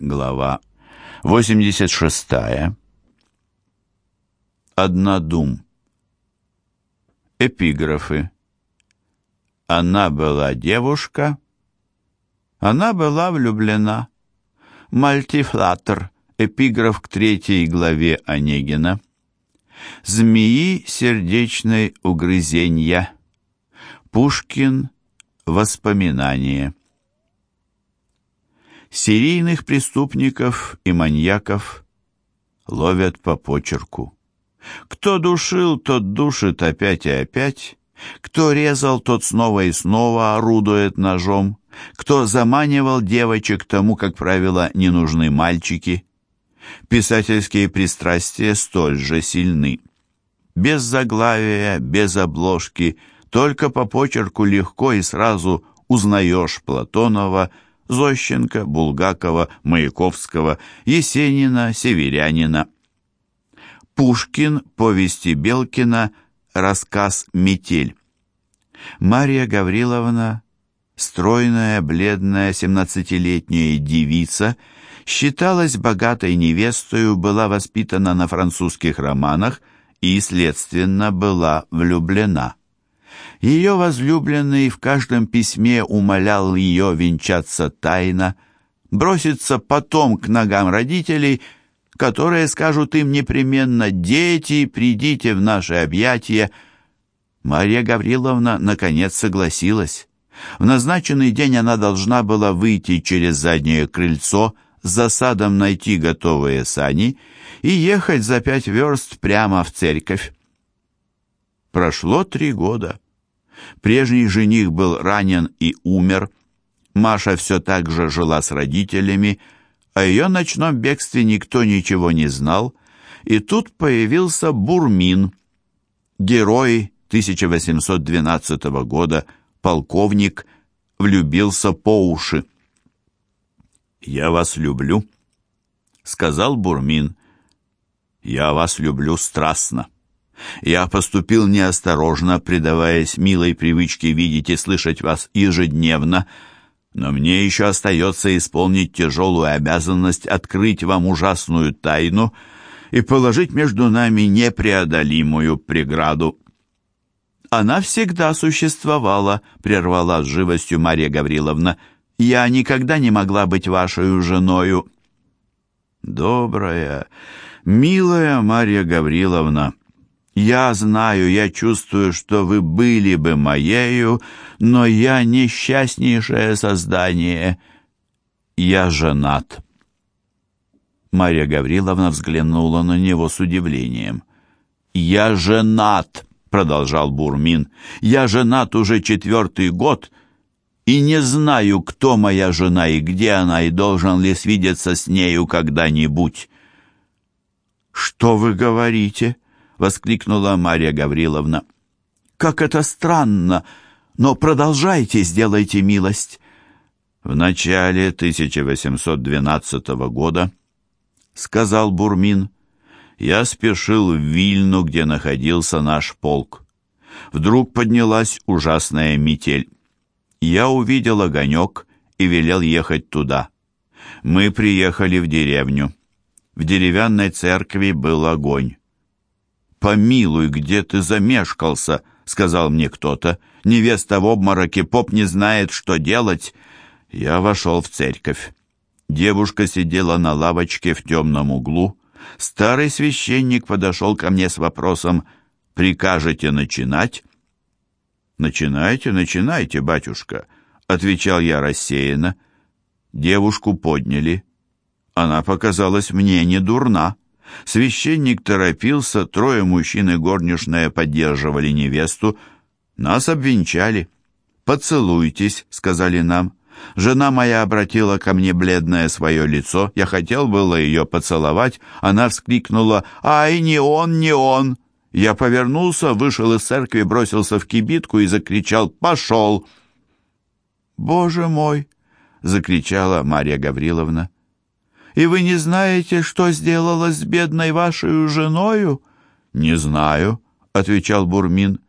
Глава 86. Однодум. Эпиграфы. Она была девушка, она была влюблена. Мальтифлатор. Эпиграф к третьей главе Онегина. Змеи сердечной угрызенья. Пушкин. Воспоминания серийных преступников и маньяков ловят по почерку. Кто душил, тот душит опять и опять. Кто резал, тот снова и снова орудует ножом. Кто заманивал девочек тому, как правило, не нужны мальчики. Писательские пристрастия столь же сильны. Без заглавия, без обложки, только по почерку легко и сразу узнаешь Платонова, Зощенко, Булгакова, Маяковского, Есенина, Северянина. Пушкин, повести Белкина, рассказ «Метель». Мария Гавриловна, стройная, бледная, семнадцатилетняя девица, считалась богатой невестою, была воспитана на французских романах и, следственно, была влюблена. Ее возлюбленный в каждом письме умолял ее венчаться тайно, броситься потом к ногам родителей, которые скажут им непременно «Дети, придите в наши объятия». Марья Гавриловна наконец согласилась. В назначенный день она должна была выйти через заднее крыльцо, с засадом найти готовые сани и ехать за пять верст прямо в церковь. Прошло три года. Прежний жених был ранен и умер. Маша все так же жила с родителями, о ее ночном бегстве никто ничего не знал. И тут появился Бурмин, герой 1812 года, полковник, влюбился по уши. «Я вас люблю», — сказал Бурмин. «Я вас люблю страстно». Я поступил неосторожно, предаваясь милой привычке видеть и слышать вас ежедневно, но мне еще остается исполнить тяжелую обязанность открыть вам ужасную тайну и положить между нами непреодолимую преграду. Она всегда существовала, прервала с живостью Мария Гавриловна. Я никогда не могла быть вашей женою. Добрая, милая Мария Гавриловна, я знаю, я чувствую, что вы были бы моею, но я несчастнейшее создание. Я женат. Марья Гавриловна взглянула на него с удивлением. «Я женат», — продолжал Бурмин. «Я женат уже четвертый год и не знаю, кто моя жена и где она, и должен ли свидеться с нею когда-нибудь». «Что вы говорите?» Воскликнула Марья Гавриловна. «Как это странно! Но продолжайте, сделайте милость!» «В начале 1812 года, — сказал Бурмин, — я спешил в Вильну, где находился наш полк. Вдруг поднялась ужасная метель. Я увидел огонек и велел ехать туда. Мы приехали в деревню. В деревянной церкви был огонь. «Помилуй, где ты замешкался?» — сказал мне кто-то. «Невеста в обмороке, поп не знает, что делать». Я вошел в церковь. Девушка сидела на лавочке в темном углу. Старый священник подошел ко мне с вопросом «Прикажете начинать?» «Начинайте, начинайте, батюшка», — отвечал я рассеянно. Девушку подняли. Она показалась мне не дурна. Священник торопился, трое мужчин и горничная поддерживали невесту. Нас обвенчали. «Поцелуйтесь», — сказали нам. Жена моя обратила ко мне бледное свое лицо. Я хотел было ее поцеловать. Она вскрикнула «Ай, не он, не он!» Я повернулся, вышел из церкви, бросился в кибитку и закричал «Пошел!» «Боже мой!» — закричала Марья Гавриловна и вы не знаете, что сделалось с бедной вашей женою?» «Не знаю», — отвечал Бурмин.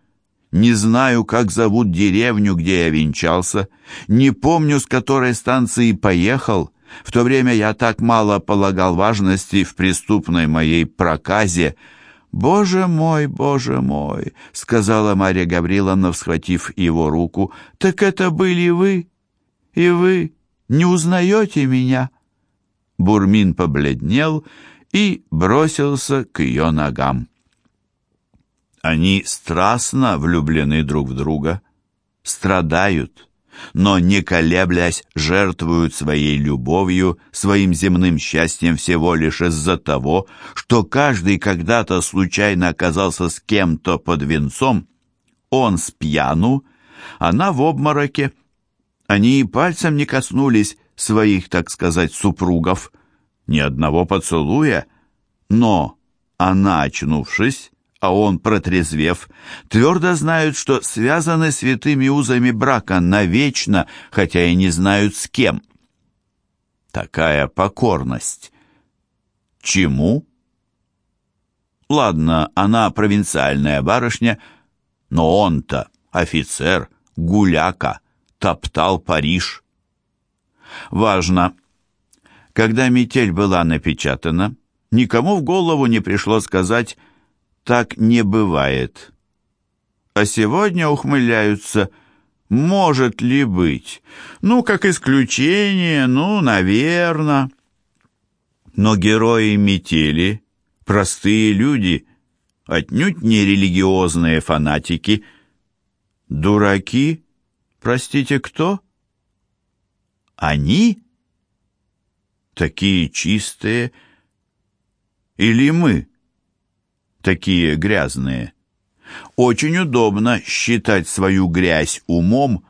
«Не знаю, как зовут деревню, где я венчался. Не помню, с которой станции поехал. В то время я так мало полагал важности в преступной моей проказе. «Боже мой, боже мой!» — сказала Марья Гавриловна, схватив его руку. «Так это были вы? И вы не узнаете меня?» Бурмин побледнел и бросился к ее ногам. Они страстно влюблены друг в друга, страдают, но, не колеблясь, жертвуют своей любовью, своим земным счастьем всего лишь из-за того, что каждый когда-то случайно оказался с кем-то под венцом, он с пьяну, она в обмороке. Они и пальцем не коснулись своих, так сказать, супругов, ни одного поцелуя, но она, очнувшись, а он, протрезвев, твердо знают, что связаны святыми узами брака навечно, хотя и не знают с кем. Такая покорность. Чему? Ладно, она провинциальная барышня, но он-то офицер, гуляка, топтал Париж. Важно. Когда метель была напечатана, никому в голову не пришло сказать так не бывает. А сегодня ухмыляются, может ли быть? Ну, как исключение, ну, наверное. Но герои метели, простые люди, отнюдь не религиозные фанатики. Дураки? Простите, кто? Они? Такие чистые? Или мы? такие грязные. Очень удобно считать свою грязь умом,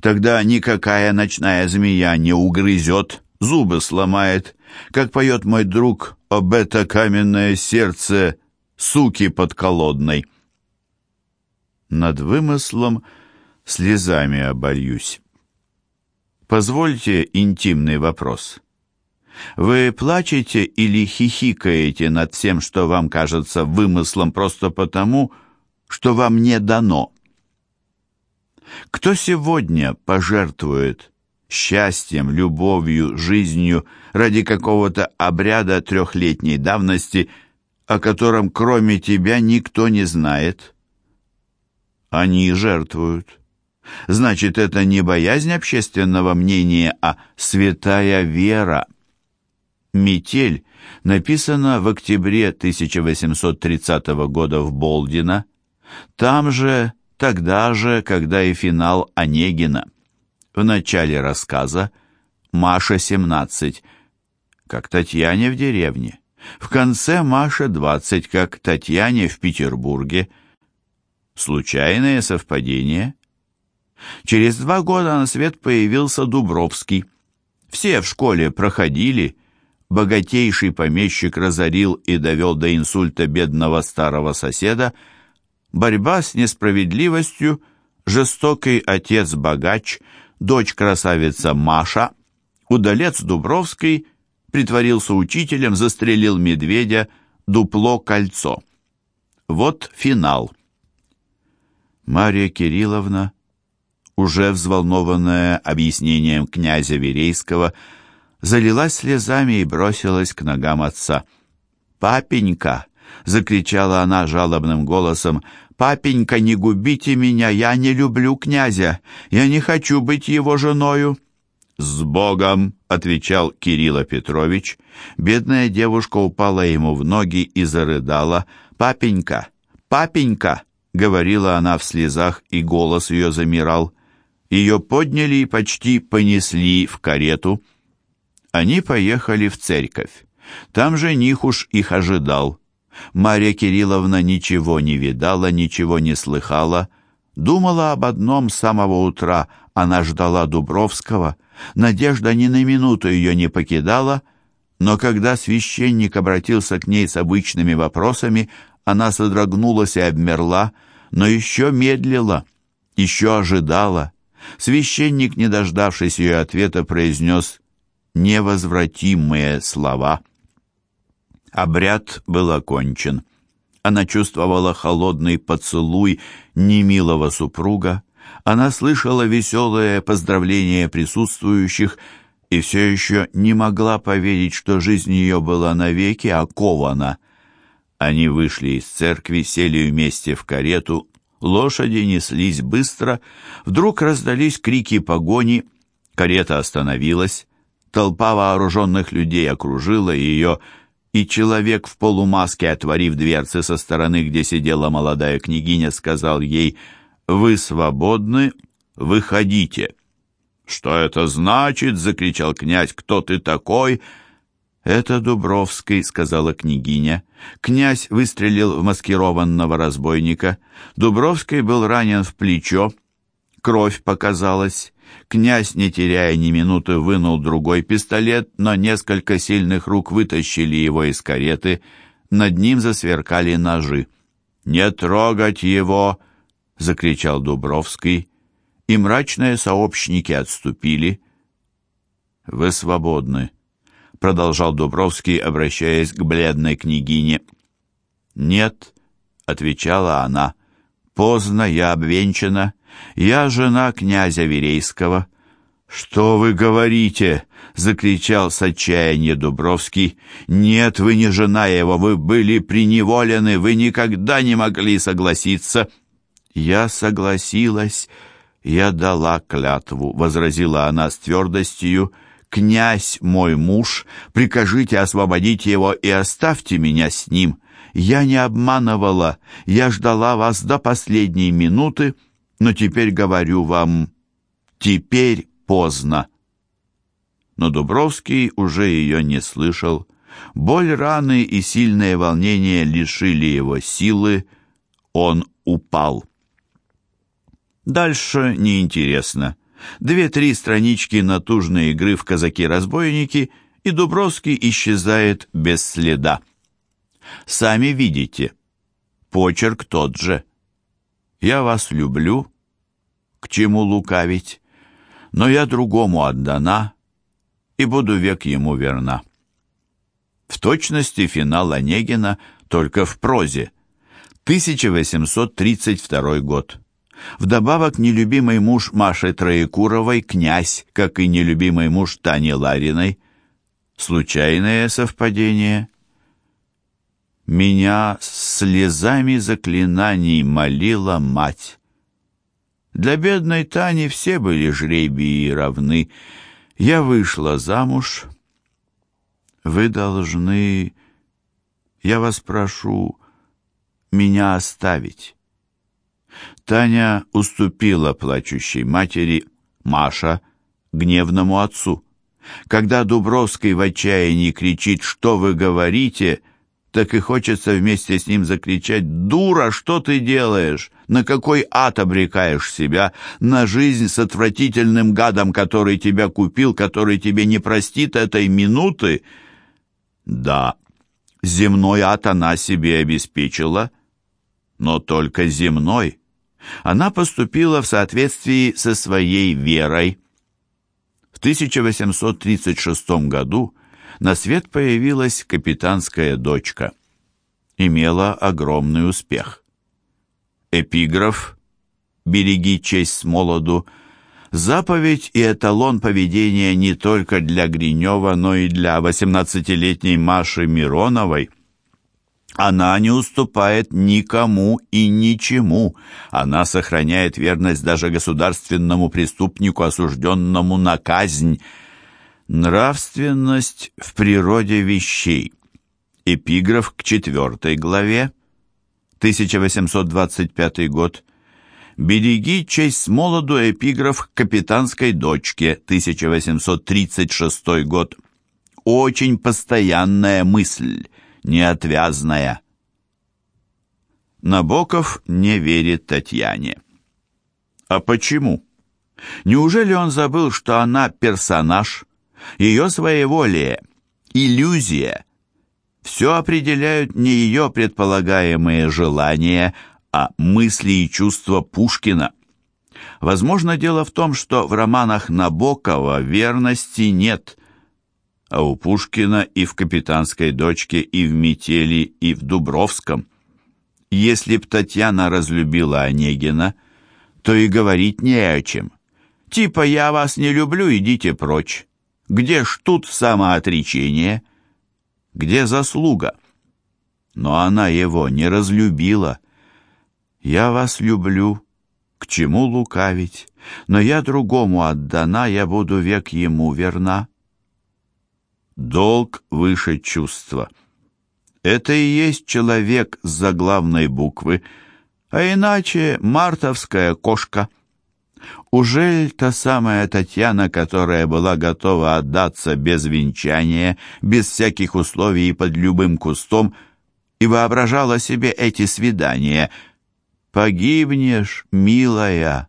тогда никакая ночная змея не угрызет, зубы сломает, как поет мой друг об это каменное сердце суки подколодной. Над вымыслом слезами обольюсь. Позвольте интимный вопрос. Вы плачете или хихикаете над всем, что вам кажется вымыслом просто потому, что вам не дано? Кто сегодня пожертвует счастьем, любовью, жизнью ради какого-то обряда трехлетней давности, о котором кроме тебя никто не знает? Они жертвуют. Значит, это не боязнь общественного мнения, а святая вера. «Метель» написана в октябре 1830 года в Болдино, там же, тогда же, когда и финал Онегина. В начале рассказа Маша 17, как Татьяне в деревне. В конце Маша 20, как Татьяне в Петербурге. Случайное совпадение? Через два года на свет появился Дубровский. Все в школе проходили, богатейший помещик разорил и довел до инсульта бедного старого соседа, борьба с несправедливостью, жестокий отец-богач, дочь-красавица Маша, удалец Дубровский притворился учителем, застрелил медведя, дупло-кольцо. Вот финал. Мария Кирилловна, уже взволнованная объяснением князя Верейского, залилась слезами и бросилась к ногам отца. «Папенька!» — закричала она жалобным голосом. «Папенька, не губите меня! Я не люблю князя! Я не хочу быть его женою!» «С Богом!» — отвечал Кирилла Петрович. Бедная девушка упала ему в ноги и зарыдала. «Папенька! Папенька!» — говорила она в слезах, и голос ее замирал. Ее подняли и почти понесли в карету. Они поехали в церковь. Там жених уж их ожидал. Марья Кирилловна ничего не видала, ничего не слыхала. Думала об одном с самого утра. Она ждала Дубровского. Надежда ни на минуту ее не покидала. Но когда священник обратился к ней с обычными вопросами, она содрогнулась и обмерла, но еще медлила, еще ожидала. Священник, не дождавшись ее ответа, произнес невозвратимые слова. Обряд был окончен. Она чувствовала холодный поцелуй немилого супруга. Она слышала веселое поздравление присутствующих и все еще не могла поверить, что жизнь ее была навеки окована. Они вышли из церкви, сели вместе в карету, лошади неслись быстро, вдруг раздались крики погони, карета остановилась, толпа вооруженных людей окружила ее, и человек в полумаске, отворив дверцы со стороны, где сидела молодая княгиня, сказал ей «Вы свободны, выходите». «Что это значит?» — закричал князь. «Кто ты такой?» «Это Дубровский», — сказала княгиня. Князь выстрелил в маскированного разбойника. Дубровский был ранен в плечо. Кровь показалась. Князь, не теряя ни минуты, вынул другой пистолет, но несколько сильных рук вытащили его из кареты. Над ним засверкали ножи. «Не трогать его!» — закричал Дубровский и мрачные сообщники отступили. «Вы свободны», — продолжал Дубровский, обращаясь к бледной княгине. «Нет», — отвечала она, — «поздно, я обвенчана, я жена князя Верейского». «Что вы говорите?» — закричал с отчаяния Дубровский. «Нет, вы не жена его, вы были приневолены, вы никогда не могли согласиться». «Я согласилась», «Я дала клятву», — возразила она с твердостью, «князь мой муж, прикажите освободить его и оставьте меня с ним. Я не обманывала, я ждала вас до последней минуты, но теперь говорю вам, теперь поздно». Но Дубровский уже ее не слышал. Боль раны и сильное волнение лишили его силы, он упал. Дальше неинтересно. Две-три странички натужной игры в казаки-разбойники, и Дубровский исчезает без следа. Сами видите, почерк тот же. «Я вас люблю», к чему лукавить, но я другому отдана и буду век ему верна. В точности финал Онегина только в прозе. 1832 год. Вдобавок, нелюбимый муж Маши Троекуровой, князь, как и нелюбимый муж Тани Лариной. Случайное совпадение? Меня слезами заклинаний молила мать. Для бедной Тани все были жребии равны. Я вышла замуж. Вы должны, я вас прошу, меня оставить. Таня уступила плачущей матери, Маша, гневному отцу. Когда Дубровский в отчаянии кричит «Что вы говорите?», так и хочется вместе с ним закричать «Дура, что ты делаешь? На какой ад обрекаешь себя? На жизнь с отвратительным гадом, который тебя купил, который тебе не простит этой минуты?» Да, земной ад она себе обеспечила, но только земной она поступила в соответствии со своей верой. В 1836 году на свет появилась капитанская дочка. Имела огромный успех. Эпиграф «Береги честь с молоду» заповедь и эталон поведения не только для Гринева, но и для 18-летней Маши Мироновой – она не уступает никому и ничему. Она сохраняет верность даже государственному преступнику, осужденному на казнь. Нравственность в природе вещей. Эпиграф к четвертой главе. 1825 год. «Береги честь с молоду» эпиграф к капитанской дочке, 1836 год. Очень постоянная мысль – неотвязная. Набоков не верит Татьяне. А почему? Неужели он забыл, что она персонаж, ее своеволие, иллюзия? Все определяют не ее предполагаемые желания, а мысли и чувства Пушкина. Возможно, дело в том, что в романах Набокова верности нет – а у Пушкина и в «Капитанской дочке», и в «Метели», и в «Дубровском». Если б Татьяна разлюбила Онегина, то и говорить не о чем. Типа «я вас не люблю, идите прочь». Где ж тут самоотречение? Где заслуга? Но она его не разлюбила. Я вас люблю, к чему лукавить, но я другому отдана, я буду век ему верна. Долг выше чувства. Это и есть человек с заглавной буквы, а иначе мартовская кошка. Ужель та самая Татьяна, которая была готова отдаться без венчания, без всяких условий и под любым кустом, и воображала себе эти свидания — погибнешь, милая.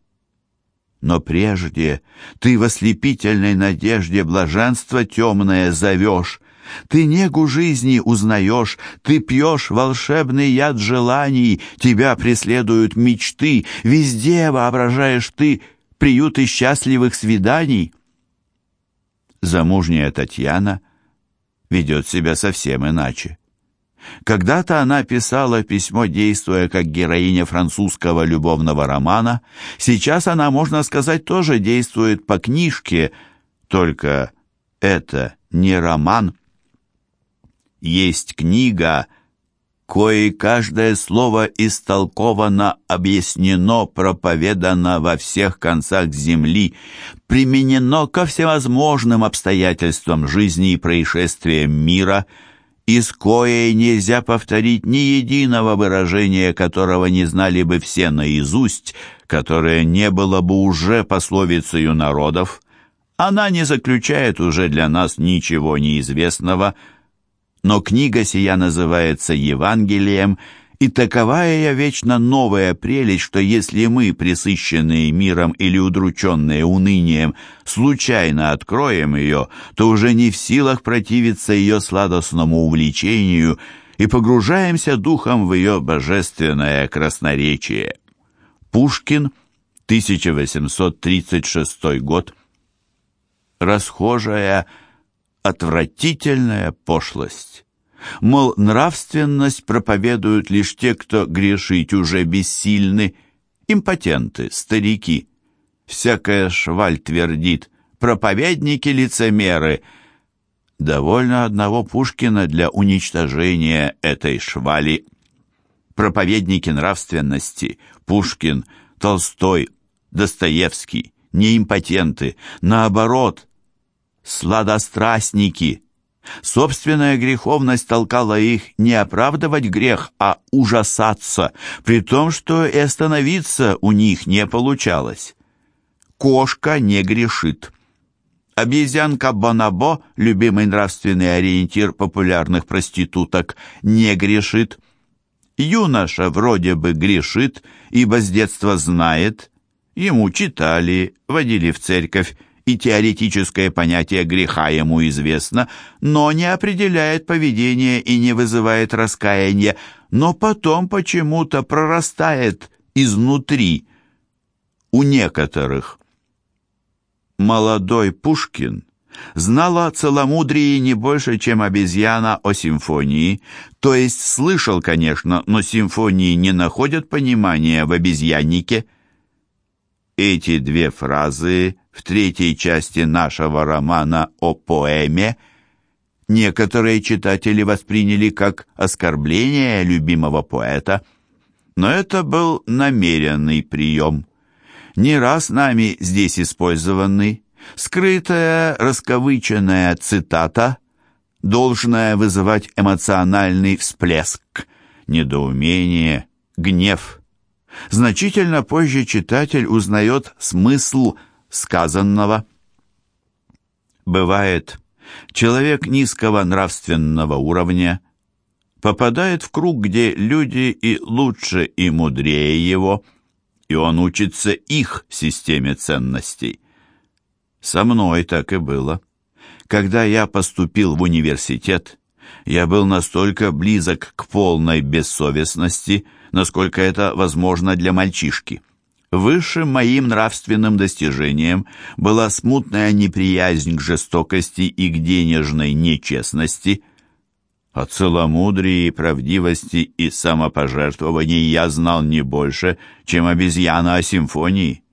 Но прежде ты в ослепительной надежде блаженство темное зовешь, ты негу жизни узнаешь, ты пьешь волшебный яд желаний, тебя преследуют мечты, везде воображаешь ты приюты счастливых свиданий. Замужняя Татьяна ведет себя совсем иначе. Когда-то она писала письмо, действуя как героиня французского любовного романа. Сейчас она, можно сказать, тоже действует по книжке, только это не роман. Есть книга, кое каждое слово истолковано, объяснено, проповедано во всех концах земли, применено ко всевозможным обстоятельствам жизни и происшествиям мира – из коей нельзя повторить ни единого выражения, которого не знали бы все наизусть, которое не было бы уже пословицею народов. Она не заключает уже для нас ничего неизвестного, но книга сия называется Евангелием – и таковая вечно новая прелесть, что если мы, присыщенные миром или удрученные унынием, случайно откроем ее, то уже не в силах противиться ее сладостному увлечению и погружаемся духом в ее божественное красноречие. Пушкин, 1836 год. Расхожая, отвратительная пошлость. Мол, нравственность проповедуют лишь те, кто грешить уже бессильны, импотенты, старики. Всякая шваль твердит, проповедники-лицемеры. Довольно одного Пушкина для уничтожения этой швали. Проповедники нравственности, Пушкин, Толстой, Достоевский, не импотенты, наоборот, сладострастники – Собственная греховность толкала их не оправдывать грех, а ужасаться, при том, что и остановиться у них не получалось. Кошка не грешит. Обезьянка Бонабо, любимый нравственный ориентир популярных проституток, не грешит. Юноша вроде бы грешит, ибо с детства знает, ему читали, водили в церковь, и теоретическое понятие греха ему известно, но не определяет поведение и не вызывает раскаяния, но потом почему-то прорастает изнутри у некоторых. Молодой Пушкин знал о целомудрии не больше, чем обезьяна о симфонии, то есть слышал, конечно, но симфонии не находят понимания в обезьяннике. Эти две фразы в третьей части нашего романа о поэме некоторые читатели восприняли как оскорбление любимого поэта, но это был намеренный прием, не раз нами здесь использованный, скрытая, расковыченная цитата, должная вызывать эмоциональный всплеск, недоумение, гнев. Значительно позже читатель узнает смысл сказанного. Бывает, человек низкого нравственного уровня попадает в круг, где люди и лучше, и мудрее его, и он учится их системе ценностей. Со мной так и было. Когда я поступил в университет, я был настолько близок к полной бессовестности, насколько это возможно для мальчишки. Высшим моим нравственным достижением была смутная неприязнь к жестокости и к денежной нечестности. О целомудрии, правдивости и самопожертвовании я знал не больше, чем обезьяна о симфонии.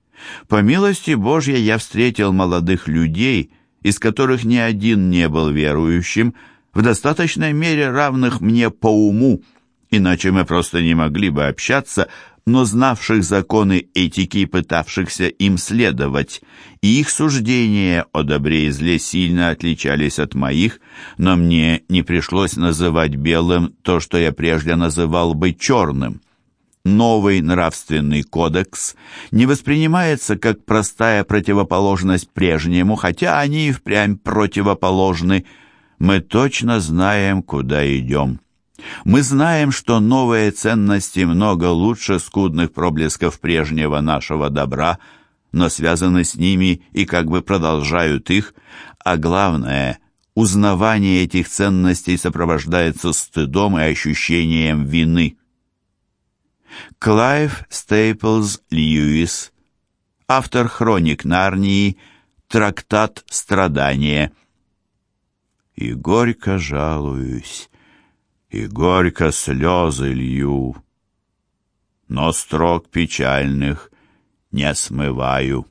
По милости Божьей я встретил молодых людей из которых ни один не был верующим, в достаточной мере равных мне по уму, иначе мы просто не могли бы общаться, но знавших законы этики и пытавшихся им следовать, и их суждения о добре и зле сильно отличались от моих, но мне не пришлось называть белым то, что я прежде называл бы черным. Новый нравственный кодекс не воспринимается как простая противоположность прежнему, хотя они и впрямь противоположны. Мы точно знаем, куда идем. Мы знаем, что новые ценности много лучше скудных проблесков прежнего нашего добра, но связаны с ними и как бы продолжают их, а главное, узнавание этих ценностей сопровождается стыдом и ощущением вины. Клайв Стейплз Льюис, автор «Хроник Нарнии», трактат «Страдания». «И горько жалуюсь, и горько слезы лью, но строк печальных не смываю».